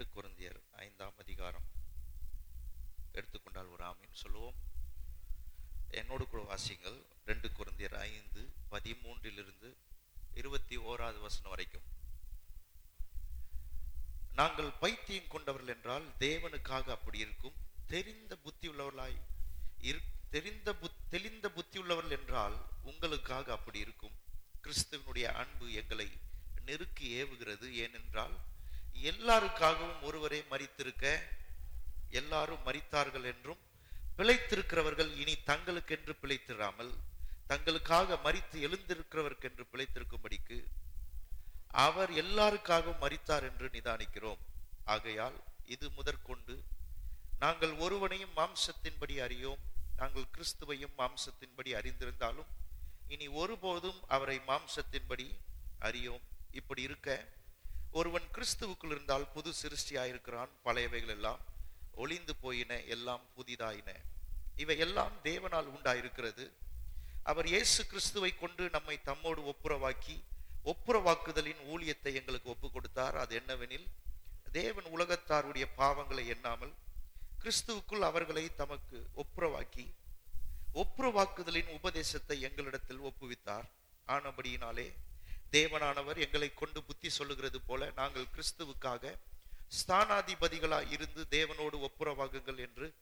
இரண்டு குருந்தியர் ஐந்தாம் அதிகாரம். எடுத்துக்கொண்டால் ஒரு ஆமின்னு சொல்லுவோம். என்னோடு கூட வாசிங்கள் ரெண்டு குருந்தியர் ஐந்து பதிமூன்றிலிருந்து இருபத்தி ஓராவது வசனம் வரைக்கும். நாங்கள் பைத்தியம் கொண்டவர்கள் என்றால் தேவனுக்காக அப்படி இருக்கும். தெரிந்த புத்தி உள்ளவர்களாய் இரு தெரிந்த புத் தெளிந்த புத்தி உள்ளவர்கள் என்றால் உங்களுக்காக அப்படி இருக்கும். கிறிஸ்துவனுடைய அன்பு எங்களை நெருக்கி ஏவுகிறது. ஏனென்றால் எல்லாருக்காகவும் ஒருவரே மறித்திருக்க எல்லாரும் மறித்தார்கள் என்றும் பிழைத்திருக்கிறவர்கள் இனி தங்களுக்கென்று பிழைத்திராமல் தங்களுக்காக மறித்து எழுந்திருக்கிறவர்க்கென்று பிழைத்திருக்கும்படிக்கு அவர் எல்லாருக்காகவும் மறித்தார் என்று நிதானிக்கிறோம். ஆகையால் இது முதற்கொண்டு நாங்கள் ஒருவனையும் மாம்சத்தின்படி அறியோம். நாங்கள் கிறிஸ்துவையும் மாம்சத்தின்படி அறிந்திருந்தாலும் இனி ஒருபோதும் அவரை மாம்சத்தின்படி அறியோம். இப்படி இருக்க ஒருவன் கிறிஸ்துவுக்குள் இருந்தால் புது சிருஷ்டியாயிருக்கிறான் பழையவைகள் எல்லாம் ஒளிந்து போயின எல்லாம் புதிதாயின. இவை எல்லாம் தேவனால் உண்டாயிருக்கிறது. அவர் இயேசு கிறிஸ்துவை கொண்டு நம்மை தம்மோடு ஒப்புரவாக்கி ஒப்புரவாக்குதலின் ஊழியத்தை எங்களுக்கு ஒப்பு கொடுத்தார் அது என்னவெனில் தேவன் உலகத்தாருடைய பாவங்களை எண்ணாமல் கிறிஸ்துவுக்குள் அவர்களை தமக்கு ஒப்புரவாக்கி ஒப்புரவாக்குதலின் உபதேசத்தை எங்களிடத்தில் ஒப்புவித்தார். ஆனபடியினாலே தேவனானவர் எங்களை கொண்டு புத்தி சொல்லுகிறது போல நாங்கள் கிறிஸ்துவுக்காக ஸ்தானாதிபதிகளாய் இருந்து தேவனோடு ஒப்புரவாகுங்கள் என்று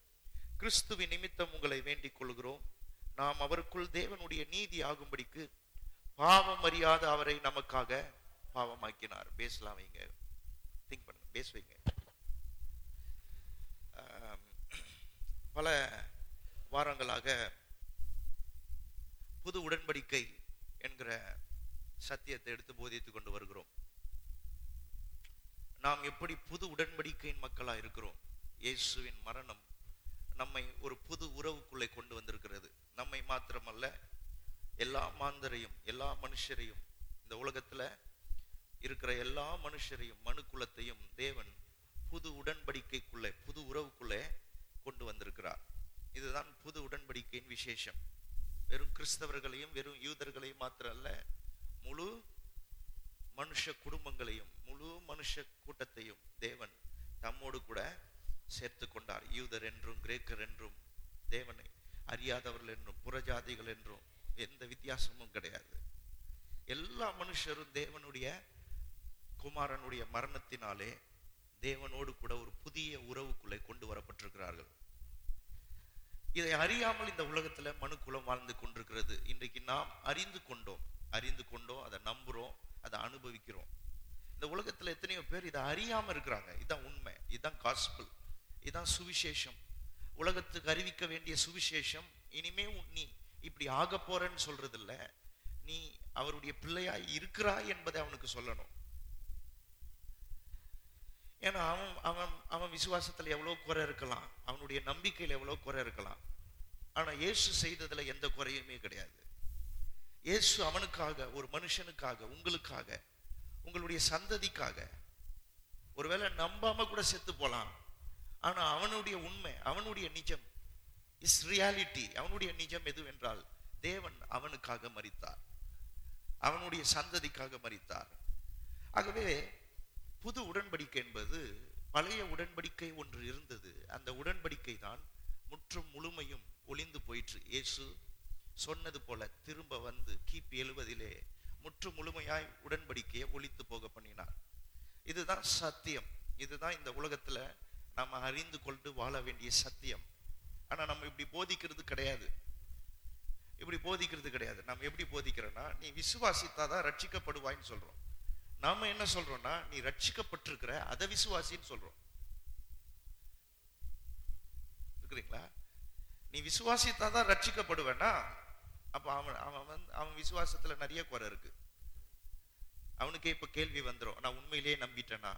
கிறிஸ்துவின் நிமித்தம் உங்களை வேண்டிக் கொள்கிறோம். நாம் அவருக்குள் தேவனுடைய நீதி ஆகும்படிக்கு பாவம் அறியாத அவரை நமக்காக பாவமாக்கினார். பேசலாம் வைங்க. திங்க் பண்ணுங்க பேசுவீங்க பல வாரங்களாக புது உடன்படிக்கை என்கிற சத்தியத்தை எடுத்து போதித்துக் கொண்டு வருகிறோம். நாம் எப்படி புது உடன்படிக்கையின் மக்களா இருக்கிறோம்? இயேசுவின் மரணம் நம்மை ஒரு புது உறவுக்குள்ளே கொண்டு வந்திருக்கிறது. நம்மை மாத்திரமல்ல எல்லா மாந்தரையும் எல்லா மனுஷரையும் இந்த உலகத்துல இருக்கிற எல்லா மனுஷரையும் மனு குலத்தையும் தேவன் புது உடன்படிக்கைக்குள்ளே புது உறவுக்குள்ளே கொண்டு வந்திருக்கிறார். இதுதான் புது உடன்படிக்கையின் விசேஷம். வெறும் கிறிஸ்தவர்களையும் வெறும் யூதர்களையும் மாத்திரம் அல்ல முழு மனுஷ குடும்பங்களையும் முழு மனுஷ கூட்டத்தையும் தேவன் தம்மோடு கூட சேர்த்து கொண்டார். யூதர் என்றும் கிரேக்கர் என்றும் தேவனை அறியாதவர்கள் என்றும் புறஜாதிகள் என்றும் எந்த வித்தியாசமும் கிடையாது. எல்லா மனுஷரும் தேவனுடைய குமாரனுடைய மரணத்தினாலே தேவனோடு கூட ஒரு புதிய உறவுக்குள்ளே கொண்டு வரப்பட்டிருக்கிறார்கள். இதை அறியாமல் இந்த உலகத்துல மனுக்குலம் வாழ்ந்து கொண்டிருக்கிறது. இன்றைக்கு நாம் அறிந்து கொண்டோம். அறிந்து கொண்டோம் அதை நம்புறோம் அதை அனுபவிக்கிறோம் இந்த உலகத்துல எத்தனையோ பேர் இதை அறியாம இருக்கிறாங்க. இதுதான் உண்மை. இதுதான் காஸ்பிள் இதுதான் சுவிசேஷம். உலகத்துக்கு அறிவிக்க வேண்டிய சுவிசேஷம் இனிமே உன் நீ இப்படி ஆக போறேன்னு சொல்றது இல்ல நீ அவருடைய பிள்ளையாய் இருக்கிறாய் என்பதை அவனுக்கு சொல்லணும். ஏன்னா அவன் அவன் அவன் விசுவாசத்துல எவ்வளவு குறை இருக்கலாம். அவனுடைய நம்பிக்கையில் எவ்வளவு குறை இருக்கலாம். ஆனா இயேசு செய்ததுல எந்த குறையுமே கிடையாது. இயேசு அவனுக்காக ஒரு மனுஷனுக்காக உங்களுக்காக உங்களுடைய சந்ததிக்காக ஒருவேளை நம்பாம கூட செத்து போலாம். ஆனா அவனுடைய உண்மை அவனுடைய நிஜம் இஸ் ரியாலிட்டி அவனுடைய நிஜம் எதுவென்றால் தேவன் அவனுக்காக மறித்தார் அவனுடைய சந்ததிக்காக மறித்தார் ஆகவே புது உடன்படிக்கை என்பது பழைய உடன்படிக்கை ஒன்று இருந்தது. அந்த உடன்படிக்கை தான் முற்றும் முழுமையும் ஒளிந்து போயிற்று. இயேசு சொன்னது போல திரும்ப வந்து கிபி எழுவதிலே முற்று முழுமையாய் உடன்படிக்கையை ஒழித்து போக பண்ணினார். இதுதான் சத்தியம். இதுதான் இந்த உலகத்துல நாம அறிந்து கொண்டு வாழ வேண்டிய சத்தியம். ஆனா நம்ம இப்படி போதிக்கிறது கிடையாது. இப்படி போதிக்கிறது கிடையாது. நம்ம எப்படி போதிக்கிறோம்னா நீ விசுவாசித்தாதான் ரட்சிக்கப்படுவாய்ன்னு சொல்றோம். நாம என்ன சொல்றோம்னா நீ ரட்சிக்கப்பட்டிருக்கிற அதை விசுவாசின்னு சொல்றோம். இருக்கிறீங்களா? நீ விசுவாசித்தாதான் ரட்சிக்கப்படுவேன்னா அப்ப அவன் அவன் வந்து அவன் விசுவாசத்துல நிறைய குறை இருக்கு. அவனுக்கே இப்ப கேள்வி வந்துடும் நான் உண்மையிலேயே நம்பிட்டேனா?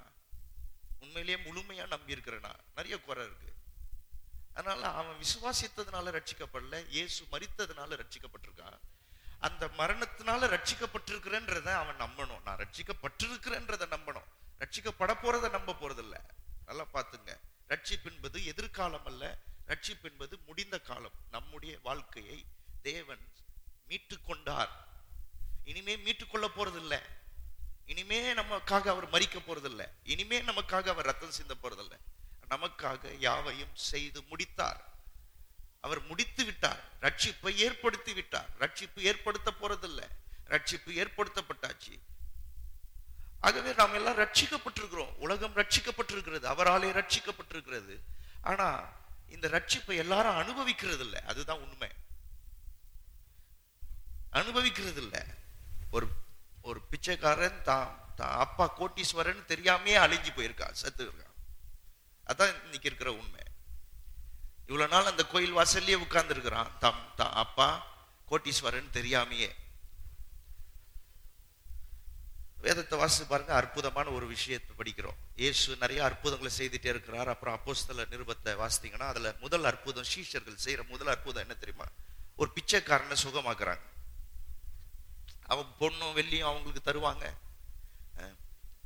உண்மையிலேயே முழுமையா நம்பி இருக்கிறேனா நிறைய குறை இருக்கு. அதனால அவன் விசுவாசித்ததுனால ரட்சிக்கப்படல இயேசு மறித்ததுனால ரட்சிக்கப்பட்டிருக்கான் அந்த மரணத்தினால ரட்சிக்கப்பட்டிருக்கிறேன்றத அவன் நம்பணும். நான் ரட்சிக்கப்பட்டிருக்கிறேன்றத நம்பணும். ரட்சிக்கப்பட போறத நம்ப போறதில்ல. நல்லா பார்த்துங்க. ரட்சிப்பு என்பது எதிர்காலம் அல்ல ரட்சிப்பு என்பது முடிந்த காலம். நம்முடைய வாழ்க்கையை தேவன் மீட்டு கொண்டார் இனிமே மீட்டு கொள்ள இனிமே நமக்காக அவர் மறிக்க போறதில்லை. இனிமே நமக்காக அவர் ரத்தம் சிந்த போறதில்லை. நமக்காக யாவையும் செய்து முடித்தார். அவர் முடித்து விட்டார். ரட்சிப்பை ஏற்படுத்தி விட்டார். ரட்சிப்பு ஏற்படுத்த போறதில்லை. ரட்சிப்பு ஏற்படுத்தப்பட்டாச்சு. ஆகவே நாம் எல்லாம் ரட்சிக்கப்பட்டிருக்கிறோம். உலகம் ரட்சிக்கப்பட்டிருக்கிறது. அவராலே ரட்சிக்கப்பட்டிருக்கிறது. ஆனா இந்த ரட்சிப்பை எல்லாரும் அனுபவிக்கிறது இல்லை அதுதான் உண்மை. அனுபவிக்கிறது இல்லை ஒரு ஒரு பிச்சைக்காரன் தான் தான் அப்பா கோட்டீஸ்வரன் தெரியாமையே அழிஞ்சு போயிருக்கான் செத்து இருக்கான் அதான் இன்னைக்கு இருக்கிற உண்மை. இவ்வளவு நாள் அந்த கோயில் வாசல்லையே உட்கார்ந்து இருக்கிறான் தம் தான் அப்பா கோட்டீஸ்வரன் தெரியாமையே. வேதத்தை வாசித்து பாருங்க அற்புதமான ஒரு விஷயத்தை படிக்கிறோம். இயேசு நிறைய அற்புதங்களை செய்துட்டே இருக்கிறார். அப்புறம் அப்போஸ்தல நிருபத்தை வாசித்தீங்கன்னா அதுல முதல் அற்புதம் சீஷர்கள் செய்யற முதல் அற்புதம் என்ன தெரியுமா? ஒரு பிச்சைக்காரனை சுகமாக்குறாங்க. அவன் பொண்ணும் வெள்ளியும் அவங்களுக்கு தருவாங்க.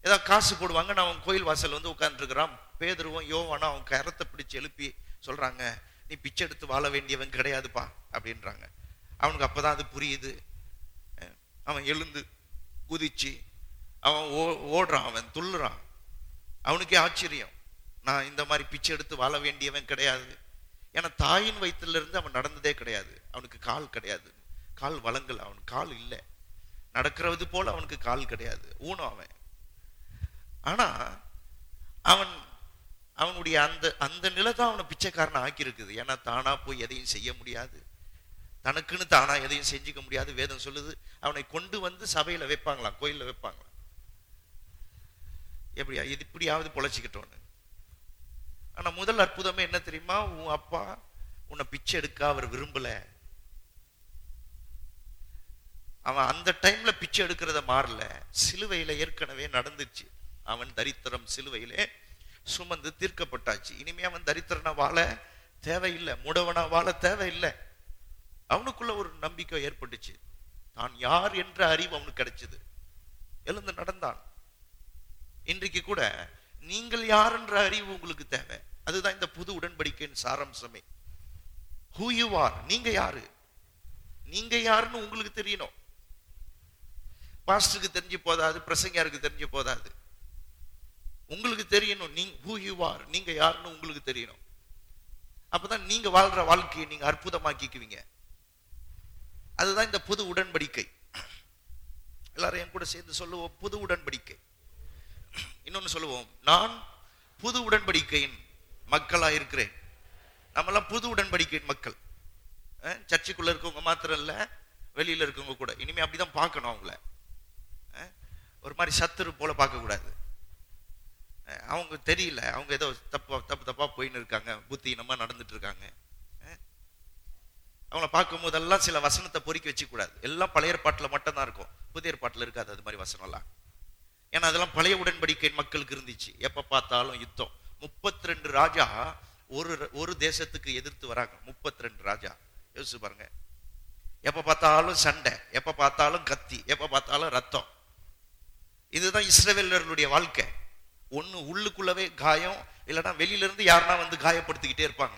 ஏதாவது காசு போடுவாங்க. நான் அவன் கோயில் வாசல் வந்து உட்காந்துருக்கிறான் பேதருவும் யோவானா அவன் கரத்தை பிடிச்சு எழுப்பி சொல்கிறாங்க நீ பிச்சை எடுத்து வாழ வேண்டியவன் கிடையாதுப்பா அப்படின்றாங்க. அவனுக்கு அப்போ தான் அது புரியுது. அவன் எழுந்து குதிச்சு அவன் ஓ ஓடுறான் அவன் துள்ளுறான். அவனுக்கே ஆச்சரியம். நான் இந்த மாதிரி பிச்சை எடுத்து வாழ வேண்டியவன் கிடையாது. ஏன்னா தாயின் வயிற்றுலேருந்து அவன் நடந்ததே கிடையாது. அவனுக்கு கால் கிடையாது. கால் வளங்கல் அவனுக்கு கால் இல்லை. நடக்கிறது போல அவனுக்கு கால் கிடையாது. ஊனம் அவன். ஆனா அவன் அவனுடைய அந்த அந்த நிலை தான் அவனை பிச்சைக்காரனை ஆக்கியிருக்குது. ஏன்னா தானா போய் எதையும் செய்ய முடியாது. தனக்குன்னு தானா எதையும் செஞ்சுக்க முடியாது. வேதம் சொல்லுது அவனை கொண்டு வந்து சபையில வைப்பாங்களாம் கோயில்ல வைப்பாங்களாம் எப்படியா? இது இப்படியாவது பொழைச்சிக்கிட்டோன்னு. ஆனா முதல் அற்புதமே என்ன தெரியுமா? உன் அப்பா உன்னை பிச்சை எடுக்க அவர் விரும்பல. அவன் அந்த டைம்ல பிச்சை எடுக்கிறத மாறல. சிலுவையில ஏற்கனவே நடந்துச்சு. அவன் தரித்திரம் சிலுவையிலே சுமந்து தீர்க்கப்பட்டாச்சு. இனிமே அவன் தரித்திரனா வாழ தேவையில்லை. முடவனா வாழ தேவையில்லை. அவனுக்குள்ள ஒரு நம்பிக்கை ஏற்பட்டுச்சு. தான் யார் என்ற அறிவு அவனுக்கு கிடைச்சது. எழுந்து நடந்தான். இன்றைக்கு கூட நீங்கள் யார் என்ற அறிவு உங்களுக்கு தேவை. அதுதான் இந்த புது உடன்படிக்கையின் சாராம்சமே. ஹூ யூ ஆர் நீங்க யாரு? நீங்க யாருன்னு உங்களுக்கு தெரியணும். பாஸ்டருக்கு தெரிஞ்சு போதாது பிரசங்கியாருக்கு தெரிஞ்சு போதாது. உங்களுக்கு தெரியணும் நீ ஹூ யூ ஆர் நீங்க யாருன்னு உங்களுக்கு தெரியணும். அப்பதான் நீங்க வாழ்ற வாழ்க்கையை நீங்க அற்புதமாக்கிக்குவீங்க. அதுதான் இந்த புது உடன்படிக்கை. எல்லாரும் என் கூட சேர்ந்து சொல்லுவோம் புது உடன்படிக்கை. இன்னொன்னு சொல்லுவோம் நான் புது உடன்படிக்கையின் மக்களா இருக்கிறேன். நம்மெல்லாம் புது உடன்படிக்கையின் மக்கள். சர்ச்சுக்குள்ள இருக்கவங்க மாத்திரம் இல்ல வெளியில இருக்கவங்க கூட. இனிமே அப்படிதான் பார்க்கணும் அவங்கள. ஒரு மாதிரி சத்துரு போல பார்க்கக்கூடாது. அவங்க தெரியல. அவங்க ஏதோ தப்பா தப்பு தப்பா போயின்னு இருக்காங்க. புத்தியினமா நடந்துட்டு இருக்காங்க. அஹ், அவங்கள பார்க்கும் போதெல்லாம் சில வசனத்தை பொறுக்கி வச்சுக்கூடாது. எல்லாம் பழைய ஏற்பாட்டுல மட்டும் தான் இருக்கும். புதிய ஏற்பாட்டுல இருக்காது அது மாதிரி வசனம்லாம். ஏன்னா அதெல்லாம் பழைய உடன்படிக்கை மக்களுக்கு இருந்துச்சு. எப்போ பார்த்தாலும் யுத்தம். முப்பத்தி ரெண்டு ராஜா ஒரு ஒரு தேசத்துக்கு எதிர்த்து வராங்க. முப்பத்தி ரெண்டு ராஜா. யோசிச்சு பாருங்க. எப்ப பார்த்தாலும் சண்டை. எப்போ பார்த்தாலும் கத்தி. எப்போ பார்த்தாலும் ரத்தம். இதுதான் இஸ்ரவேலர்களுடைய வாழ்க்கை. ஒன்று உள்ளுக்குள்ளவே காயம் இல்லைன்னா வெளியில இருந்து யாருன்னா வந்து காயப்படுத்திக்கிட்டே இருப்பாங்க.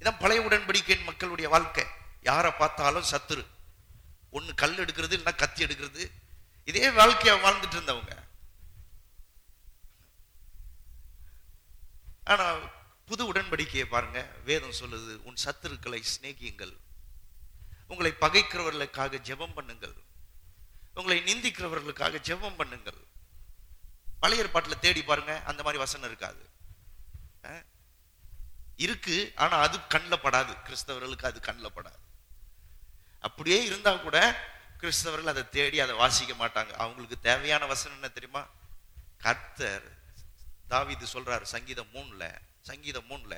இதான் பழைய உடன்படிக்கையின் மக்களுடைய வாழ்க்கை. யாரை பார்த்தாலும் சத்துரு. ஒன்று கல் எடுக்கிறது இல்லைன்னா கத்தி எடுக்கிறது. இதே வாழ்க்கையை வாழ்ந்துட்டு இருந்தவங்க. ஆனா புது உடன்படிக்கையை பாருங்க. வேதம் சொல்லுது உன் சத்துருக்களை சிநேகியுங்கள். உங்களை பகைக்கிறவர்களுக்காக ஜெபம் பண்ணுங்கள். உங்களை நிந்திக்கிறவர்களுக்காக ஜெபம் பண்ணுங்கள். பழைய ஏற்பாட்டில் தேடி பாருங்க அந்த மாதிரி வசனம் இருக்காது. இருக்கு ஆனா அது கண்ணில் படாது. கிறிஸ்தவர்களுக்கு அது கண்ணில் படாது. அப்படியே இருந்தா கூட கிறிஸ்தவர்கள் அதை தேடி அதை வாசிக்க மாட்டாங்க. அவங்களுக்கு தேவையான வசனம் என்ன தெரியுமா? கர்த்தர் இது சொல்றாரு சங்கீதம் மூணுல சங்கீதம் மூணுல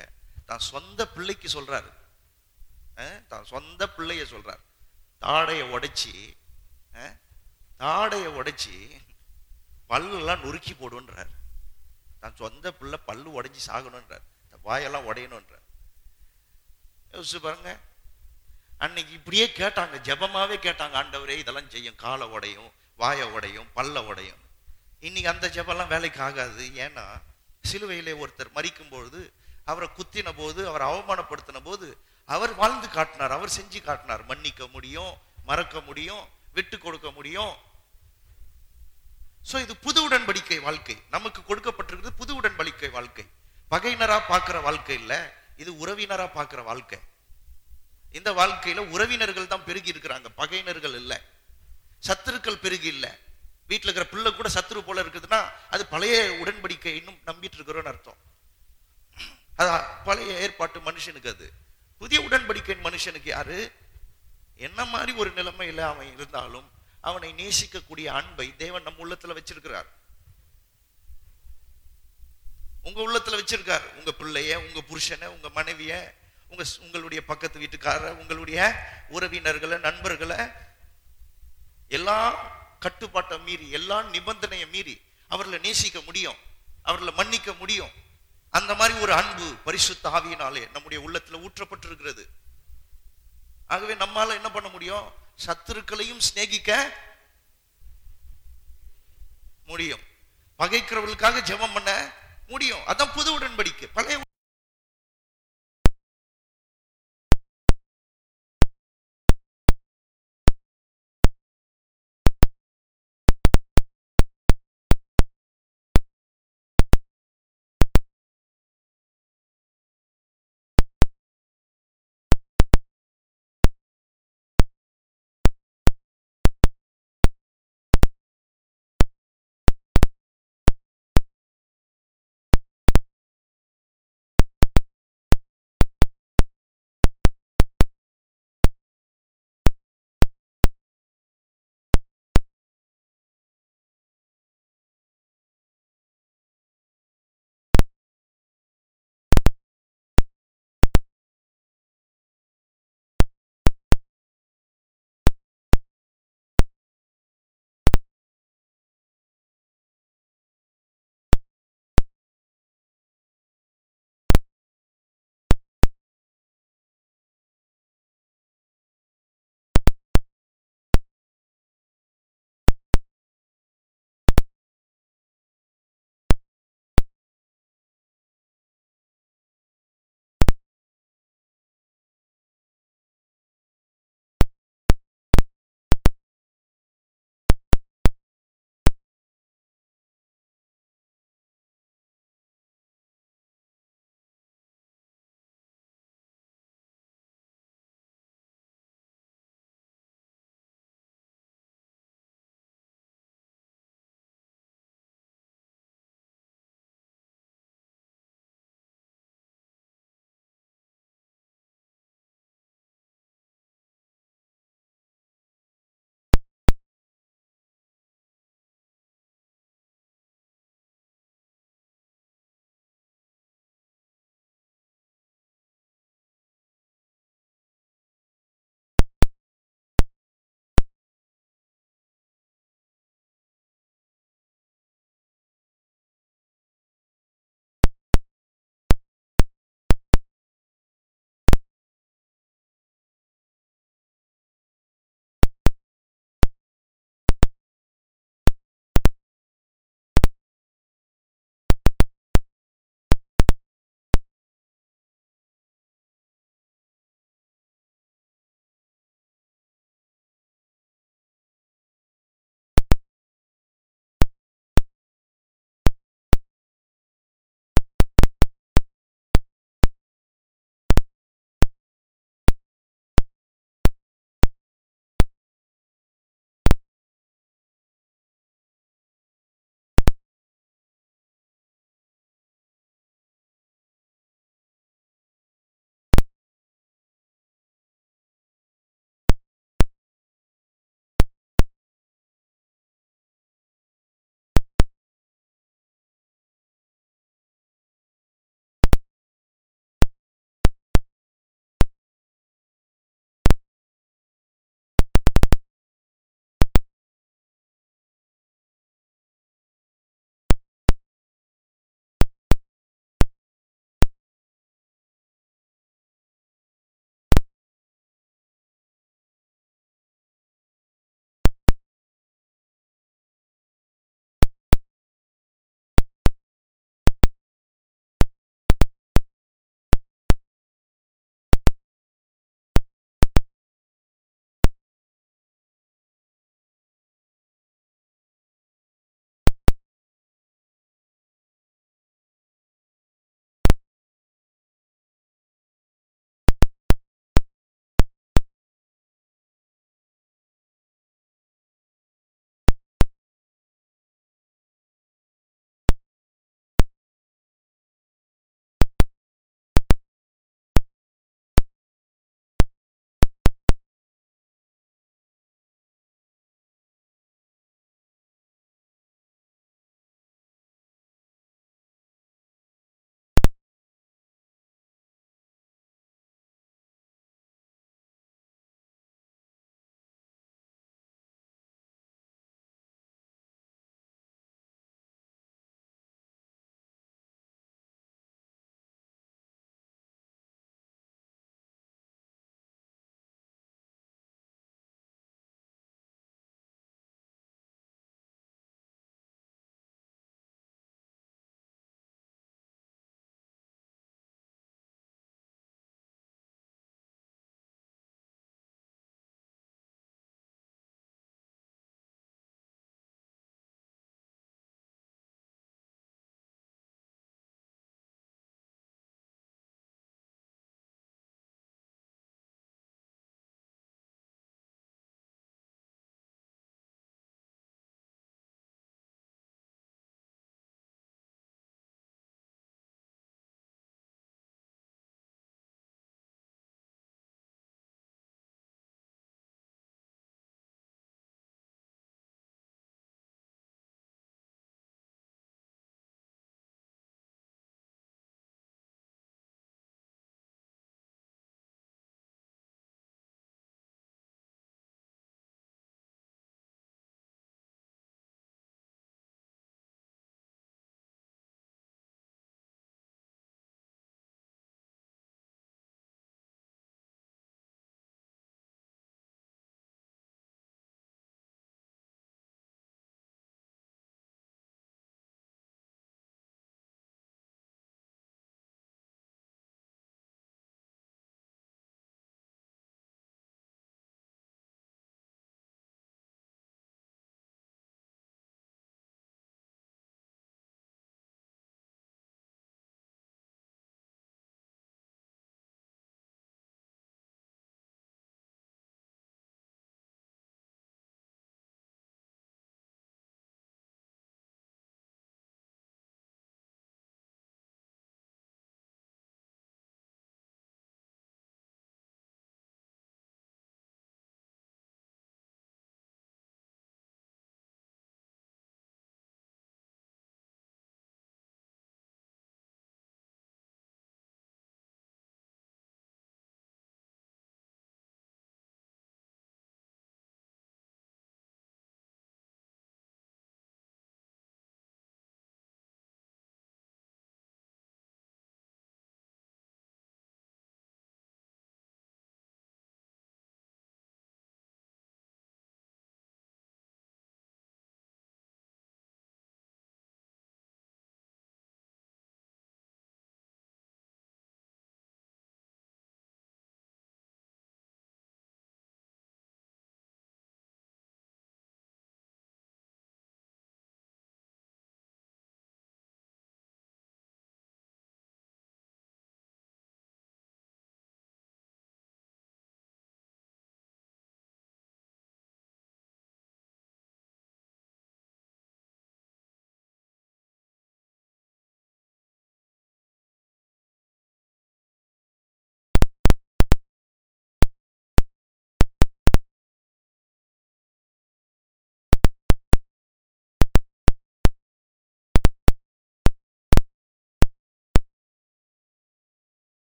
தான் சொந்த பிள்ளைக்கு சொல்றாரு. தான் சொந்த பிள்ளைய சொல்றாரு. தாடையை உடைச்சி அஹ், உடைச்சி பல்லெல்லாம் நொறுக்கி போடுன்றார். தான் சொந்த பிள்ளை பல்லு உடைஞ்சி சாகணுன்றார். இந்த வாயெல்லாம் உடையணுன்றார். யோசிச்சு பாருங்க. அன்னைக்கு இப்படியே கேட்டாங்க. ஜபமாவே கேட்டாங்க. ஆண்டவரே இதெல்லாம் செய்யும். காலை உடையும் வாயை உடையும் பல்ல உடையும். இன்னைக்கு அந்த ஜெபம்லாம் வேலைக்கு ஆகாது. ஏன்னா சிலுவையிலே ஒருத்தர் மறிக்கும் பொழுது அவரை குத்தின போது அவரை அவமானப்படுத்தின போது அவர் வாழ்ந்து காட்டினார். அவர் செஞ்சு காட்டினார். மன்னிக்க முடியும் மறக்க முடியும் விட்டு கொடுக்க முடியும். சோ இது புது உடன்படிக்கை வாழ்க்கை. நமக்கு கொடுக்கப்பட்டிருக்கிறது புது உடன்படிக்கை வாழ்க்கை. பகையினரா பார்க்கிற வாழ்க்கை இல்ல இது உறவினரா பார்க்கிற வாழ்க்கை. இந்த வாழ்க்கையில உறவினர்கள் தான் பெருகி இருக்கிறாங்க பகையினர்கள் இல்ல. சத்துருக்கள் பெருகி இல்லை. வீட்டுல இருக்கிற பிள்ளை கூட சத்துரு போல இருக்குதுன்னா அது பழைய உடன்படிக்கை இன்னும் நம்பிட்டு இருக்கிறோன்னு அர்த்தம். அது பழைய ஏற்பாட்டு மனுஷனுக்கு அது. புதிய உடன்படிக்கை மனுஷனுக்கு யாரு? என்ன மாதிரி ஒரு நிலைமையில அவன் இருந்தாலும் அவனை நேசிக்கக்கூடிய அன்பை தேவன் நம்ம உள்ளத்துல வச்சிருக்கிறார். உங்க உள்ளத்துல வச்சிருக்கார். உங்க பிள்ளைய உங்க புருஷனை உங்க மனைவிய உங்க உங்களுடைய பக்கத்து வீட்டுக்காரர் உங்களுடைய உறவினர்களை நண்பர்களை எல்லா கட்டுப்பாட்டை மீறி எல்லா நிபந்தனையை மீறி அவர்களை நேசிக்க முடியும். அவர்களை மன்னிக்க முடியும். அந்த மாதிரி ஒரு அன்பு பரிசுத்த ஆவியினாலே நம்முடைய உள்ளத்துல ஊற்றப்பட்டிருக்கிறது. ஆகவே நம்மால என்ன பண்ண முடியும்? சத்துருக்களையும் சிநேகிக்க முடியும். பகைக்கிறவர்களுக்காக ஜெபம் பண்ண முடியும். அதான் புது உடன்படிக்கை. பழைய